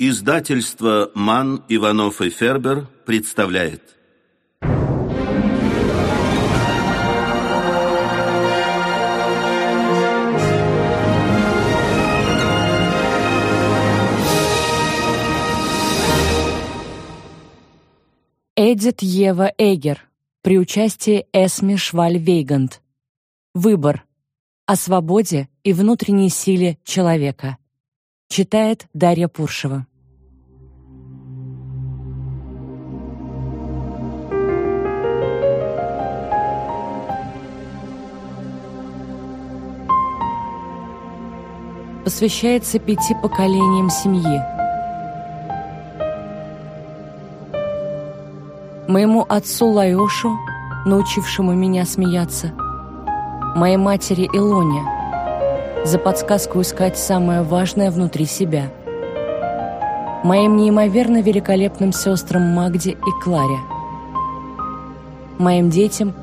Издательство «Ман, Иванов и Фербер» представляет. Эдит Ева Эгер при участии Эсми Шваль-Вейгант. Выбор. О свободе и внутренней силе человека. Читает Дарья Пуршева. Посвящается пяти поколениям семьи. Моему отцу Лаошу, научившему меня смеяться, моей матери Илоне, за подсказку искать самое важное внутри себя, моим неимоверно великолепным сестрам Магде и Кларе, моим детям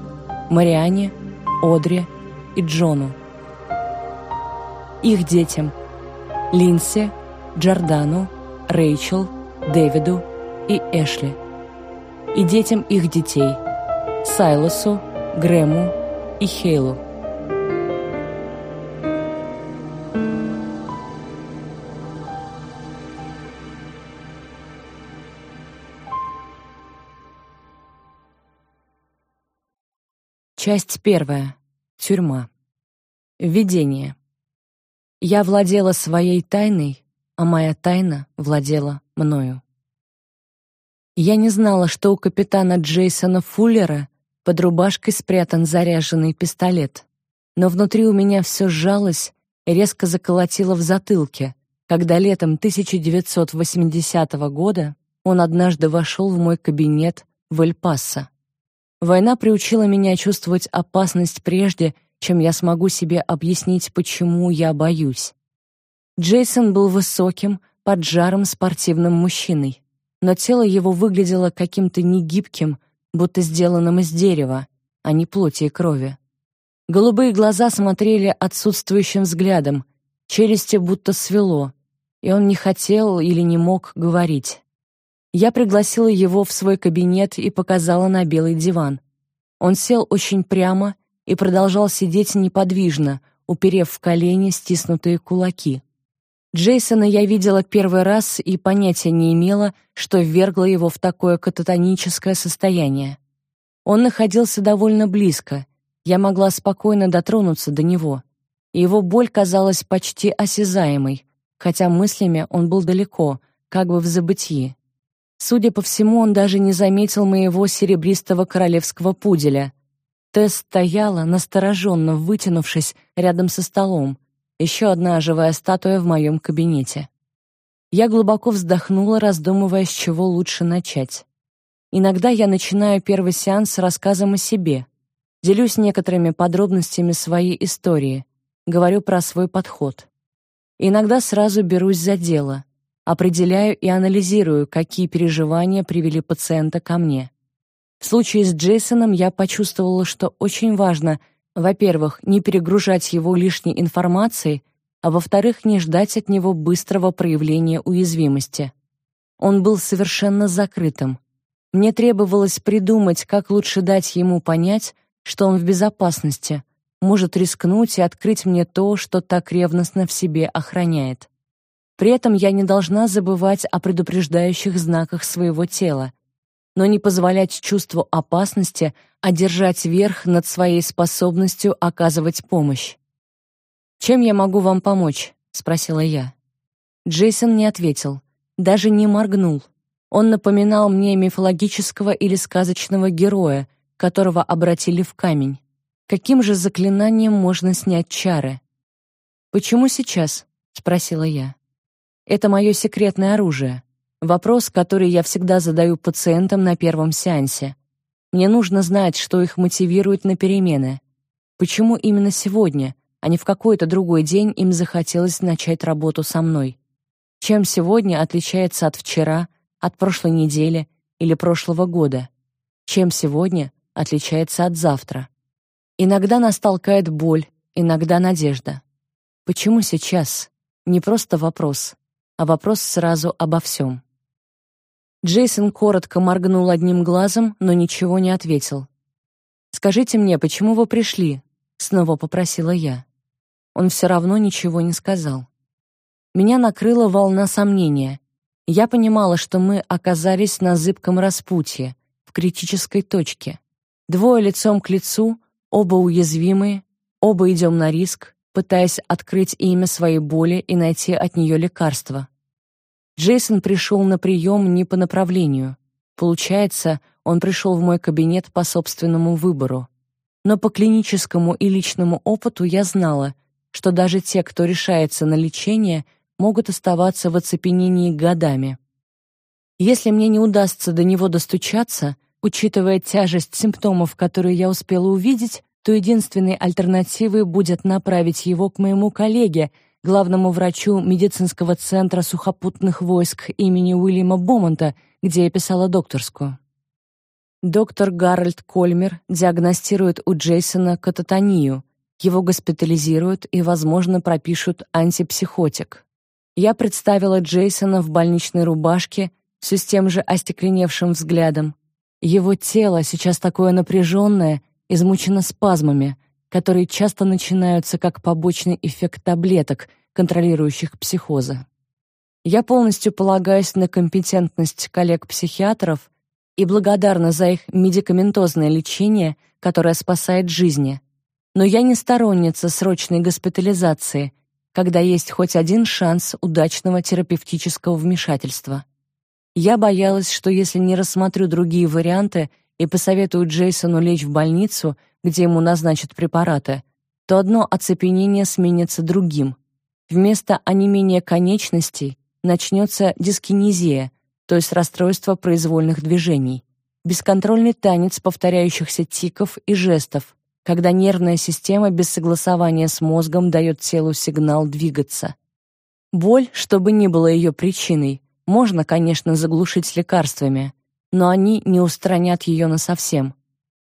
Мариане, Одре и Джону, их детям Линсе, Джордану, Рэйчел, Дэвиду и Эшли, и детям их детей Сайлосу, Грэму и Хейлу. Часть первая. Тюрьма. Введение. Я владела своей тайной, а моя тайна владела мною. Я не знала, что у капитана Джейсона Фуллера под рубашкой спрятан заряженный пистолет. Но внутри у меня все сжалось и резко заколотило в затылке, когда летом 1980 года он однажды вошел в мой кабинет в Эль-Пасо. Война приучила меня чувствовать опасность прежде, чем я смогу себе объяснить, почему я боюсь. Джейсон был высоким, поджарым спортивным мужчиной, но тело его выглядело каким-то негибким, будто сделанным из дерева, а не плоти и крови. Голубые глаза смотрели отсутствующим взглядом, челюсти будто свело, и он не хотел или не мог говорить. Я пригласила его в свой кабинет и показала на белый диван. Он сел очень прямо и продолжал сидеть неподвижно, уперев в колени стиснутые кулаки. Джейсона я видела первый раз и понятия не имела, что ввергло его в такое кататоническое состояние. Он находился довольно близко, я могла спокойно дотронуться до него. Его боль казалась почти осязаемой, хотя мыслями он был далеко, как бы в забытии. Судя по всему, он даже не заметил моего серебристого королевского пуделя. Тесс стояла, настороженно вытянувшись рядом со столом. Еще одна живая статуя в моем кабинете. Я глубоко вздохнула, раздумывая, с чего лучше начать. Иногда я начинаю первый сеанс с рассказом о себе. Делюсь некоторыми подробностями своей истории, говорю про свой подход. Иногда сразу берусь за дело — определяю и анализирую, какие переживания привели пациента ко мне. В случае с Джейсоном я почувствовала, что очень важно, во-первых, не перегружать его лишней информацией, а во-вторых, не ждать от него быстрого проявления уязвимости. Он был совершенно закрытым. Мне требовалось придумать, как лучше дать ему понять, что он в безопасности, может рискнуть и открыть мне то, что так ревностно в себе охраняет. При этом я не должна забывать о предупреждающих знаках своего тела, но не позволять чувству опасности одержать верх над своей способностью оказывать помощь. «Чем я могу вам помочь?» — спросила я. Джейсон не ответил, даже не моргнул. Он напоминал мне мифологического или сказочного героя, которого обратили в камень. Каким же заклинанием можно снять чары? «Почему сейчас?» — спросила я. Это мое секретное оружие. Вопрос, который я всегда задаю пациентам на первом сеансе. Мне нужно знать, что их мотивирует на перемены. Почему именно сегодня, а не в какой-то другой день им захотелось начать работу со мной? Чем сегодня отличается от вчера, от прошлой недели или прошлого года? Чем сегодня отличается от завтра? Иногда нас толкает боль, иногда надежда. Почему сейчас? Не просто вопрос, а вопрос сразу обо всем. Джейсон коротко моргнул одним глазом, но ничего не ответил. «Скажите мне, почему вы пришли?» — снова попросила я. Он все равно ничего не сказал. Меня накрыла волна сомнения. Я понимала, что мы оказались на зыбком распутье, в критической точке. Двое лицом к лицу, оба уязвимые, оба идем на риск, пытаясь открыть имя своей боли и найти от нее лекарство. Джейсон пришел на прием не по направлению. Получается, он пришел в мой кабинет по собственному выбору. Но по клиническому и личному опыту я знала, что даже те, кто решается на лечение, могут оставаться в оцепенении годами. Если мне не удастся до него достучаться, учитывая тяжесть симптомов, которые я успела увидеть, то единственной альтернативой будет направить его к моему коллеге, главному врачу медицинского центра сухопутных войск имени Уильяма Бомонта, где я писала докторскую. Доктор Гарольд Кольмер диагностирует у Джейсона кататонию, его госпитализируют и, возможно, пропишут антипсихотик. Я представила Джейсона в больничной рубашке, все с тем же остекленевшим взглядом. Его тело сейчас такое напряженное, измучено спазмами, которые часто начинаются как побочный эффект таблеток, контролирующих психозы. Я полностью полагаюсь на компетентность коллег-психиатров и благодарна за их медикаментозное лечение, которое спасает жизни. Но я не сторонница срочной госпитализации, когда есть хоть один шанс удачного терапевтического вмешательства. Я боялась, что если не рассмотрю другие варианты и посоветую Джейсону лечь в больницу, где ему назначат препараты, то одно оцепенение сменится другим. Вместо онемения конечностей начнется дискинезия, то есть расстройство произвольных движений, бесконтрольный танец повторяющихся тиков и жестов, когда нервная система без согласования с мозгом дает телу сигнал двигаться. Боль, что бы ни было ее причиной, можно, конечно, заглушить лекарствами, но они не устранят ее насовсем.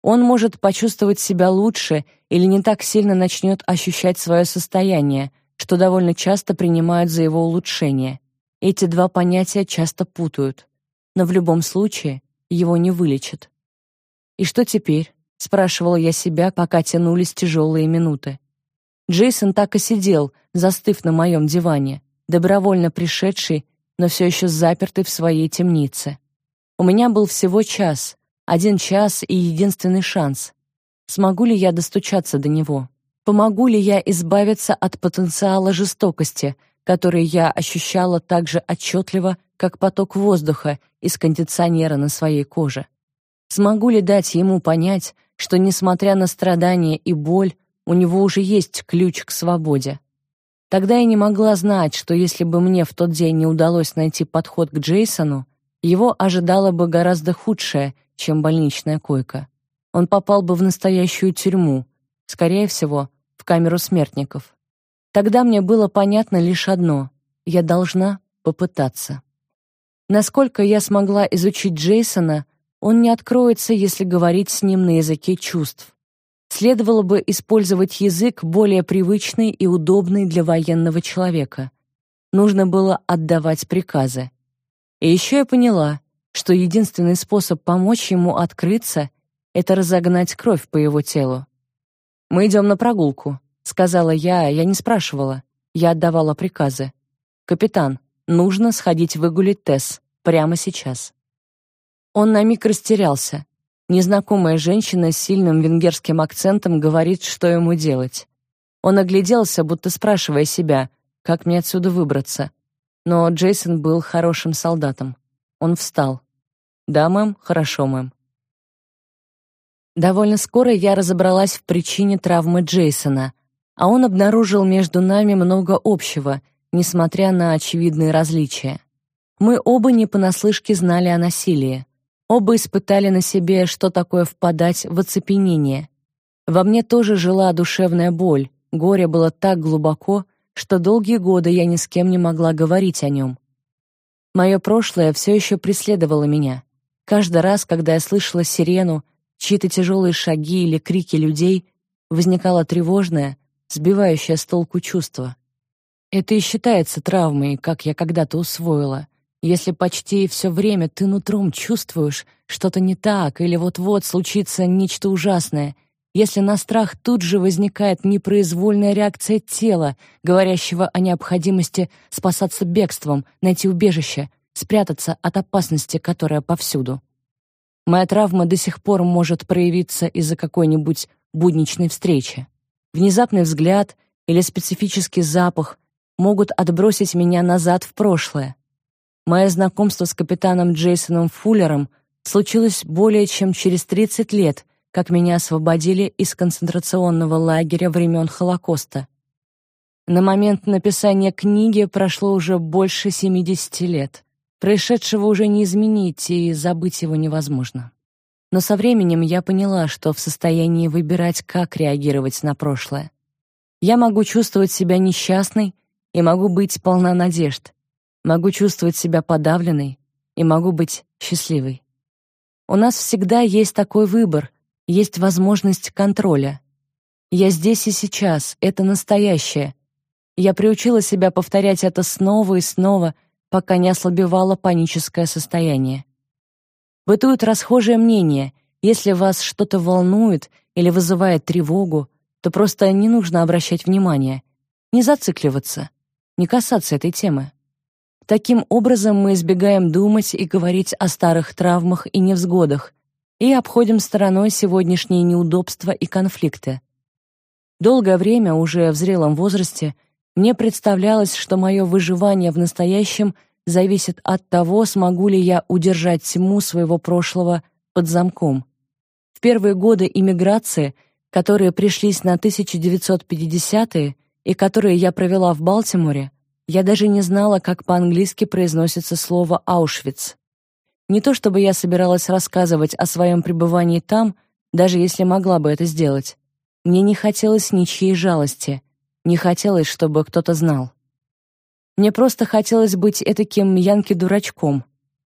Он может почувствовать себя лучше или не так сильно начнет ощущать свое состояние, что довольно часто принимают за его улучшение. Эти два понятия часто путают, но в любом случае его не вылечат. И что теперь? спрашивала я себя, пока тянулись тяжелые минуты. Джейсон так и сидел, застыв на моем диване, добровольно пришедший, но все еще запертый в своей темнице. У меня был всего час, один час и единственный шанс. Смогу ли я достучаться до него? Помогу ли я избавиться от потенциала жестокости, который я ощущала так же отчетливо, как поток воздуха из кондиционера на своей коже? Смогу ли дать ему понять, что, несмотря на страдания и боль, у него уже есть ключ к свободе. Тогда я не могла знать, что если бы мне в тот день не удалось найти подход к Джейсону, его ожидало бы гораздо худшее, чем больничная койка. Он попал бы в настоящую тюрьму, скорее всего, в камеру смертников. Тогда мне было понятно лишь одно — я должна попытаться. Насколько я смогла изучить Джейсона, он не откроется, если говорить с ним на языке чувств. Следовало бы использовать язык более привычный и удобный для военного человека. Нужно было отдавать приказы. И еще я поняла, что единственный способ помочь ему открыться — это разогнать кровь по его телу. «Мы идем на прогулку», — сказала я, я не спрашивала. Я отдавала приказы. «Капитан, нужно сходить выгулить Тесс прямо сейчас». Он на миг растерялся. Незнакомая женщина с сильным венгерским акцентом говорит, что ему делать. Он огляделся, будто спрашивая себя, как мне отсюда выбраться. Но Джейсон был хорошим солдатом. Он встал. «Да, мэм, хорошо, мэм». Довольно скоро я разобралась в причине травмы Джейсона, а он обнаружил между нами много общего, несмотря на очевидные различия. Мы оба не понаслышке знали о насилии. Оба испытали на себе, что такое впадать в оцепенение. Во мне тоже жила душевная боль, горе было так глубоко, что долгие годы я ни с кем не могла говорить о нем. Мое прошлое все еще преследовало меня. Каждый раз, когда я слышала сирену, чьи-то тяжелые шаги или крики людей, возникало тревожное, сбивающее с толку чувство. Это и считается травмой, как я когда-то усвоила. Если почти все время ты нутром чувствуешь, что-то не так или вот-вот случится нечто ужасное, если на страх тут же возникает непроизвольная реакция тела, говорящего о необходимости спасаться бегством, найти убежище, спрятаться от опасности, которая повсюду. Моя травма до сих пор может проявиться из-за какой-нибудь будничной встречи. Внезапный взгляд или специфический запах могут отбросить меня назад в прошлое. Мое знакомство с капитаном Джейсоном Фуллером случилось более чем через 30 лет, как меня освободили из концентрационного лагеря времен Холокоста. На момент написания книги прошло уже больше 70 лет. Происшедшего уже не изменить, и забыть его невозможно. Но со временем я поняла, что в состоянии выбирать, как реагировать на прошлое. Я могу чувствовать себя несчастной и могу быть полна надежд. Могу чувствовать себя подавленной и могу быть счастливой. У нас всегда есть такой выбор, есть возможность контроля. Я здесь и сейчас, это настоящее. Я приучила себя повторять это снова и снова, пока не ослабевало паническое состояние. Бытует расхожее мнение, если вас что-то волнует или вызывает тревогу, то просто не нужно обращать внимание, не зацикливаться, не касаться этой темы. Таким образом мы избегаем думать и говорить о старых травмах и невзгодах и обходим стороной сегодняшние неудобства и конфликты. Долгое время, уже в зрелом возрасте, мне представлялось, что мое выживание в настоящем зависит от того, смогу ли я удержать тьму своего прошлого под замком. В первые годы иммиграции, которые пришлись на 1950-е и которые я провела в Балтиморе, я даже не знала, как по-английски произносится слово «Аушвиц». Не то чтобы я собиралась рассказывать о своем пребывании там, даже если могла бы это сделать. Мне не хотелось ничьей жалости, не хотелось, чтобы кто-то знал. Мне просто хотелось быть этаким янки-дурачком,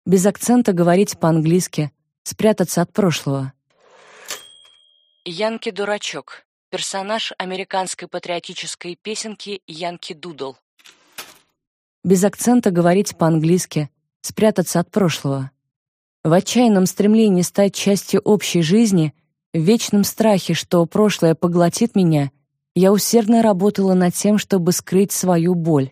без акцента говорить по-английски, спрятаться от прошлого. Янки-дурачок. Персонаж американской патриотической песенки Янки Дудл. Без акцента говорить по-английски, спрятаться от прошлого. В отчаянном стремлении стать частью общей жизни, в вечном страхе, что прошлое поглотит меня, я усердно работала над тем, чтобы скрыть свою боль.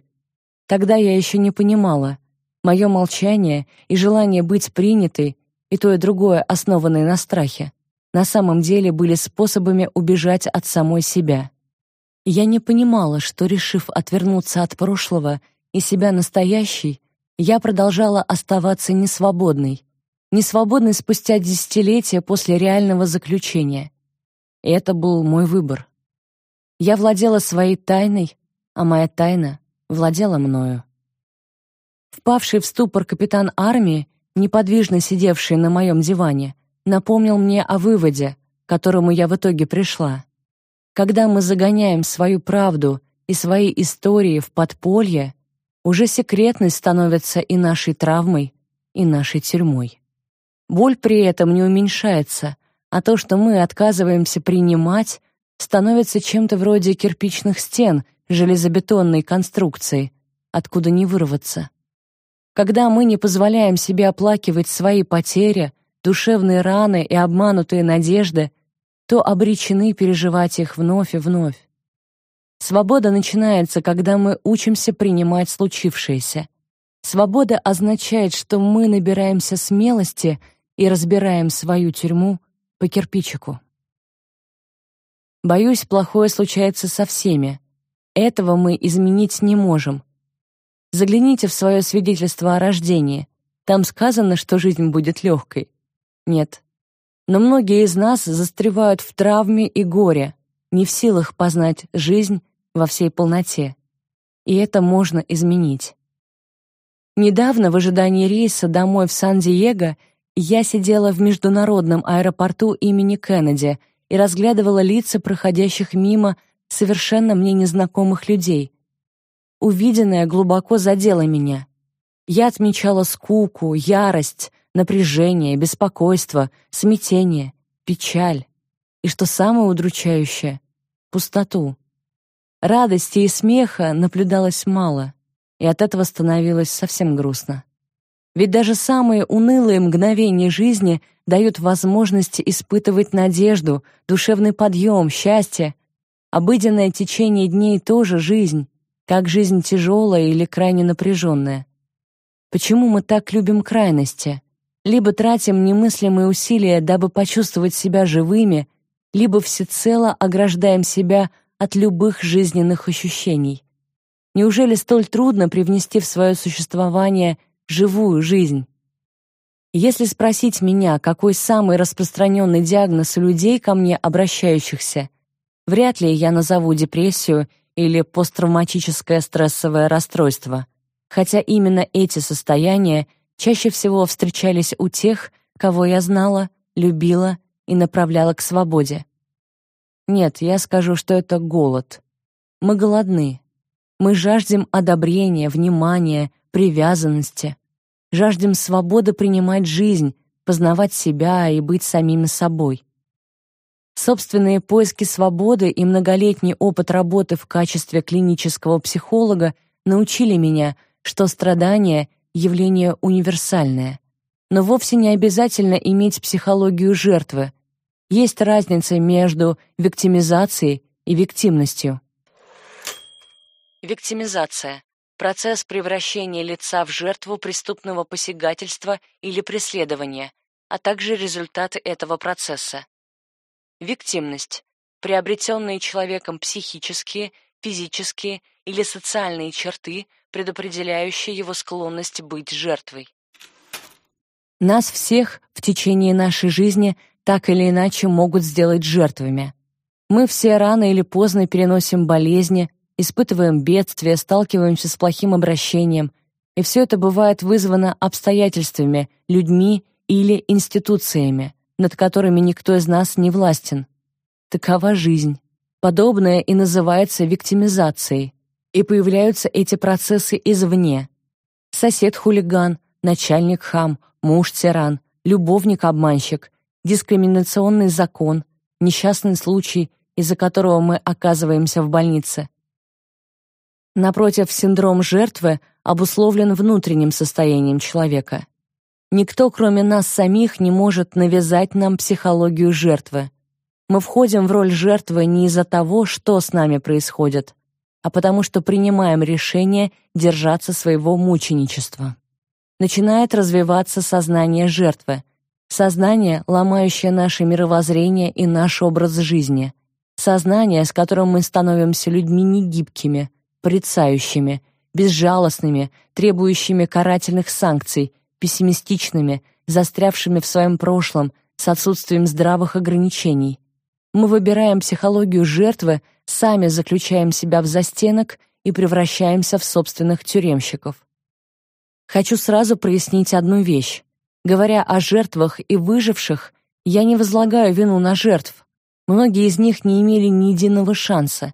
Тогда я еще не понимала. Мое молчание и желание быть принятой, и то и другое, основанное на страхе, на самом деле были способами убежать от самой себя. Я не понимала, что, решив отвернуться от прошлого и себя настоящей, я продолжала оставаться несвободной, несвободной спустя десятилетия после реального заключения. И это был мой выбор. Я владела своей тайной, а моя тайна владела мною. Впавший в ступор капитан армии, неподвижно сидевший на моем диване, напомнил мне о выводе, к которому я в итоге пришла. Когда мы загоняем свою правду и свои истории в подполье, уже секретность становится и нашей травмой, и нашей тюрьмой. Боль при этом не уменьшается, а то, что мы отказываемся принимать, становится чем-то вроде кирпичных стен — железобетонной конструкции, откуда не вырваться. Когда мы не позволяем себе оплакивать свои потери, душевные раны и обманутые надежды, то обречены переживать их вновь и вновь. Свобода начинается, когда мы учимся принимать случившееся. Свобода означает, что мы набираемся смелости и разбираем свою тюрьму по кирпичику. Боюсь, плохое случается со всеми, этого мы изменить не можем. Загляните в свое свидетельство о рождении. Там сказано, что жизнь будет легкой. Нет. Но многие из нас застревают в травме и горе, не в силах познать жизнь во всей полноте. И это можно изменить. Недавно в ожидании рейса домой в Сан-Диего я сидела в международном аэропорту имени Кеннеди и разглядывала лица проходящих мимо совершенно мне незнакомых людей. Увиденное глубоко задело меня. Я отмечала скуку, ярость, напряжение, беспокойство, смятение, печаль и, что самое удручающее, пустоту. Радости и смеха наблюдалось мало, и от этого становилось совсем грустно. Ведь даже самые унылые мгновения жизни дают возможность испытывать надежду, душевный подъем, счастье. Обыденное течение дней тоже жизнь, как жизнь тяжелая или крайне напряженная. Почему мы так любим крайности? Либо тратим немыслимые усилия, дабы почувствовать себя живыми, либо всецело ограждаем себя от любых жизненных ощущений. Неужели столь трудно привнести в свое существование живую жизнь? Если спросить меня, какой самый распространенный диагноз у людей, ко мне обращающихся, вряд ли я назову депрессию или посттравматическое стрессовое расстройство, хотя именно эти состояния чаще всего встречались у тех, кого я знала, любила и направляла к свободе. Нет, я скажу, что это голод. Мы голодны. Мы жаждем одобрения, внимания, привязанности. Жаждем свободы принимать жизнь, познавать себя и быть самими собой. Собственные поиски свободы и многолетний опыт работы в качестве клинического психолога научили меня, что страдание — явление универсальное. Но вовсе не обязательно иметь психологию жертвы. Есть разница между виктимизацией и виктимностью. Виктимизация — процесс превращения лица в жертву преступного посягательства или преследования, а также результаты этого процесса. Виктимность — приобретенные человеком психические, физические или социальные черты, предопределяющие его склонность быть жертвой. Нас всех в течение нашей жизни так или иначе могут сделать жертвами. Мы все рано или поздно переносим болезни, испытываем бедствия, сталкиваемся с плохим обращением, и все это бывает вызвано обстоятельствами, людьми или институциями, над которыми никто из нас не властен. Такова жизнь. Подобное и называется виктимизацией, и появляются эти процессы извне. Сосед-хулиган, начальник-хам, муж-тиран, любовник-обманщик, дискриминационный закон, несчастный случай, из-за которого мы оказываемся в больнице. Напротив, синдром жертвы обусловлен внутренним состоянием человека. Никто, кроме нас самих, не может навязать нам психологию жертвы. Мы входим в роль жертвы не из-за того, что с нами происходит, а потому что принимаем решение держаться своего мученичества. Начинает развиваться сознание жертвы, сознание, ломающее наше мировоззрение и наш образ жизни, сознание, с которым мы становимся людьми негибкими, порицающими, безжалостными, требующими карательных санкций, пессимистичными, застрявшими в своем прошлом, с отсутствием здравых ограничений. Мы выбираем психологию жертвы, сами заключаем себя в застенок и превращаемся в собственных тюремщиков. Хочу сразу прояснить одну вещь. Говоря о жертвах и выживших, я не возлагаю вину на жертв. Многие из них не имели ни единого шанса.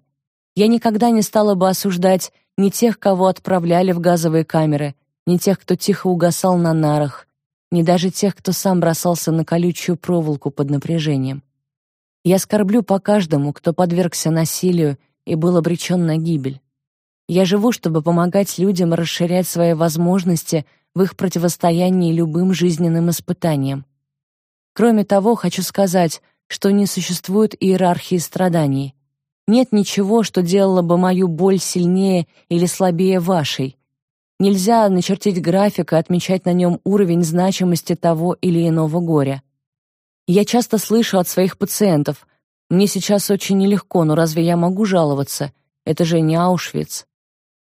Я никогда не стала бы осуждать ни тех, кого отправляли в газовые камеры, ни тех, кто тихо угасал на нарах, ни даже тех, кто сам бросался на колючую проволоку под напряжением. Я скорблю по каждому, кто подвергся насилию и был обречен на гибель. Я живу, чтобы помогать людям расширять свои возможности в их противостоянии любым жизненным испытаниям. Кроме того, хочу сказать, что не существует иерархии страданий. Нет ничего, что делало бы мою боль сильнее или слабее вашей. Нельзя начертить график и отмечать на нем уровень значимости того или иного горя. Я часто слышу от своих пациентов, «Мне сейчас очень нелегко, но разве я могу жаловаться? Это же не Аушвиц».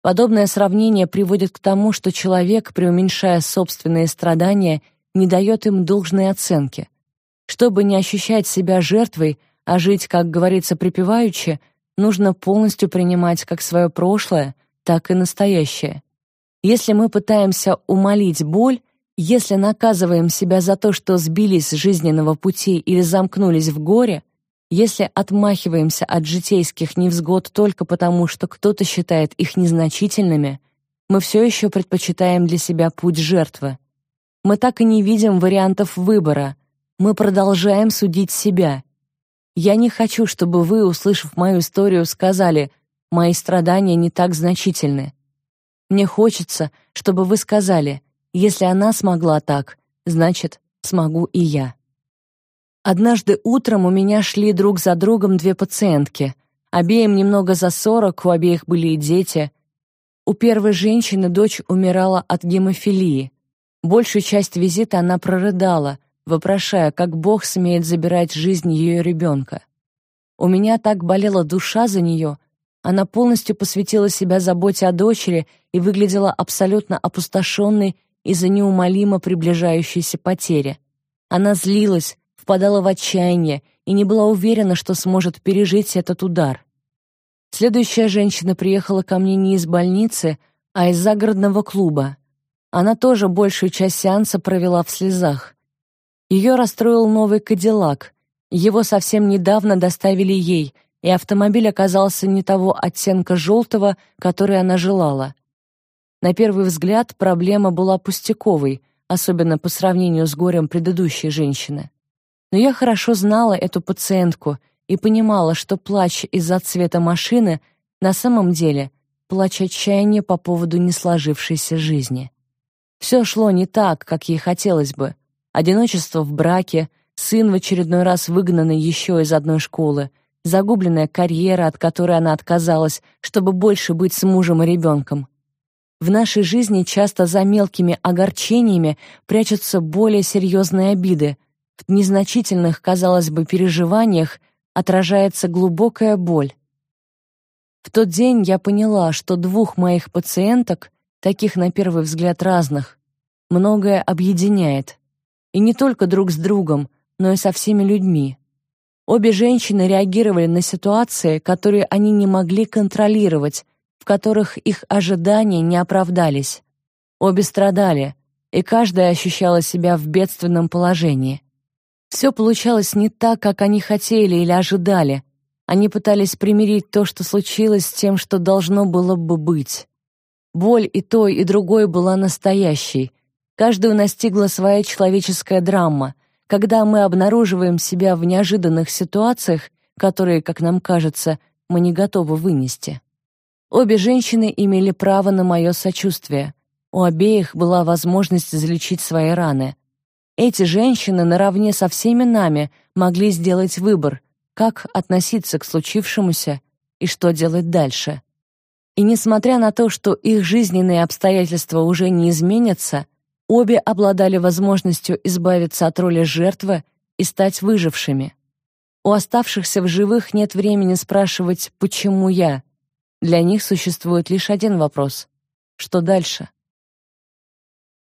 Подобное сравнение приводит к тому, что человек, преуменьшая собственные страдания, не дает им должной оценки. Чтобы не ощущать себя жертвой, а жить, как говорится, припеваючи, нужно полностью принимать как свое прошлое, так и настоящее. Если мы пытаемся умолить боль, если наказываем себя за то, что сбились с жизненного пути или замкнулись в горе, если отмахиваемся от житейских невзгод только потому, что кто-то считает их незначительными, мы все еще предпочитаем для себя путь жертвы. Мы так и не видим вариантов выбора. Мы продолжаем судить себя. Я не хочу, чтобы вы, услышав мою историю, сказали мои страдания не так значительны. Мне хочется, чтобы вы сказали, если она смогла так, значит, смогу и я. Однажды утром у меня шли друг за другом две пациентки. Обеим немного за сорок, у обеих были и дети. У первой женщины дочь умирала от гемофилии. Большую часть визита она прорыдала, вопрошая, как Бог смеет забирать жизнь ее ребенка. У меня так болела душа за нее, она полностью посвятила себя заботе о дочери и выглядела абсолютно опустошенной из-за неумолимо приближающейся потери. Она злилась, впадала в отчаяние и не была уверена, что сможет пережить этот удар. Следующая женщина приехала ко мне не из больницы, а из загородного клуба. Она тоже большую часть сеанса провела в слезах. Ее расстроил новый Кадиллак. Его совсем недавно доставили ей — и автомобиль оказался не того оттенка желтого, который она желала. На первый взгляд проблема была пустяковой, особенно по сравнению с горем предыдущей женщины. Но я хорошо знала эту пациентку и понимала, что плач из-за цвета машины на самом деле плач отчаяния по поводу несложившейся жизни. Все шло не так, как ей хотелось бы. Одиночество в браке, сын в очередной раз выгнанный еще из одной школы — загубленная карьера, от которой она отказалась, чтобы больше быть с мужем и ребенком. В нашей жизни часто за мелкими огорчениями прячутся более серьезные обиды. В незначительных, казалось бы, переживаниях отражается глубокая боль. В тот день я поняла, что двух моих пациенток, таких на первый взгляд разных, многое объединяет. И не только друг с другом, но и со всеми людьми. Обе женщины реагировали на ситуации, которые они не могли контролировать, в которых их ожидания не оправдались. Обе страдали, и каждая ощущала себя в бедственном положении. Все получалось не так, как они хотели или ожидали. Они пытались примирить то, что случилось, с тем, что должно было бы быть. Боль и той, и другой была настоящей. Каждую настигла своя человеческая драма — когда мы обнаруживаем себя в неожиданных ситуациях, которые, как нам кажется, мы не готовы вынести. Обе женщины имели право на мое сочувствие. У обеих была возможность залечить свои раны. Эти женщины наравне со всеми нами могли сделать выбор, как относиться к случившемуся и что делать дальше. И несмотря на то, что их жизненные обстоятельства уже не изменятся, Обе обладали возможностью избавиться от роли жертвы и стать выжившими. У оставшихся в живых нет времени спрашивать «почему я?». Для них существует лишь один вопрос — что дальше?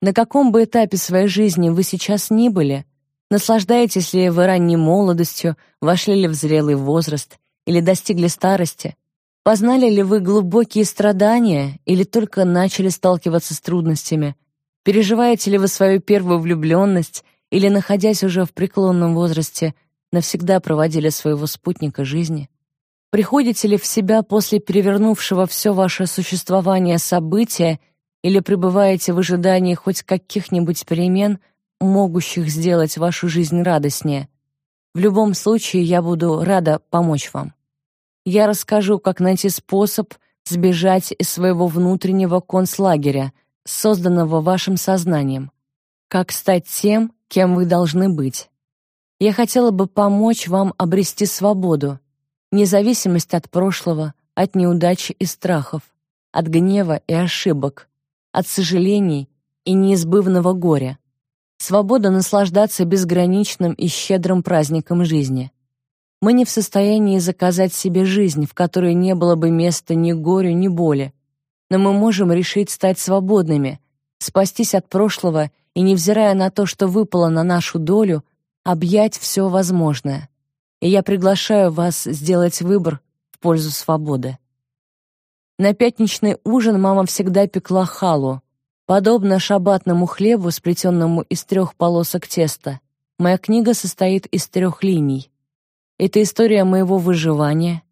На каком бы этапе своей жизни вы сейчас ни были, наслаждаетесь ли вы ранней молодостью, вошли ли в зрелый возраст или достигли старости, познали ли вы глубокие страдания или только начали сталкиваться с трудностями, Переживаете ли вы свою первую влюбленность или, находясь уже в преклонном возрасте, навсегда проводили своего спутника жизни? Приходите ли в себя после перевернувшего все ваше существование события или пребываете в ожидании хоть каких-нибудь перемен, могущих сделать вашу жизнь радостнее? В любом случае, я буду рада помочь вам. Я расскажу, как найти способ сбежать из своего внутреннего концлагеря — созданного вашим сознанием. Как стать тем, кем вы должны быть. Я хотела бы помочь вам обрести свободу, независимость от прошлого, от неудач и страхов, от гнева и ошибок, от сожалений и неизбывного горя. Свобода наслаждаться безграничным и щедрым праздником жизни. Мы не в состоянии заказать себе жизнь, в которой не было бы места ни горю, ни боли, но мы можем решить стать свободными, спастись от прошлого и, невзирая на то, что выпало на нашу долю, объять все возможное. И я приглашаю вас сделать выбор в пользу свободы. На пятничный ужин мама всегда пекла халу, подобно шабатному хлебу, сплетенному из трех полосок теста. Моя книга состоит из трех линий. Это история моего выживания,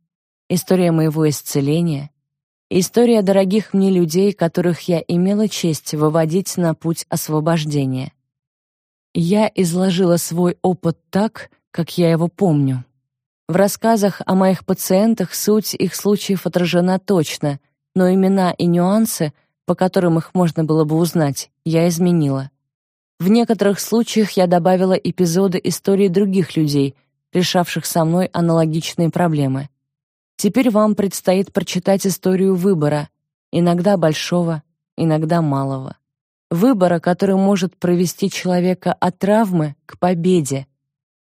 история моего исцеления История дорогих мне людей, которых я имела честь выводить на путь освобождения. Я изложила свой опыт так, как я его помню. В рассказах о моих пациентах суть их случаев отражена точно, но имена и нюансы, по которым их можно было бы узнать, я изменила. В некоторых случаях я добавила эпизоды истории других людей, решавших со мной аналогичные проблемы. Теперь вам предстоит прочитать историю выбора, иногда большого, иногда малого. Выбора, который может провести человека от травмы к победе,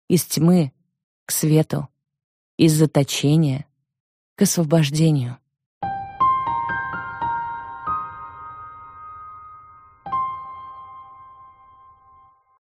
из тьмы к свету, из заточения к освобождению.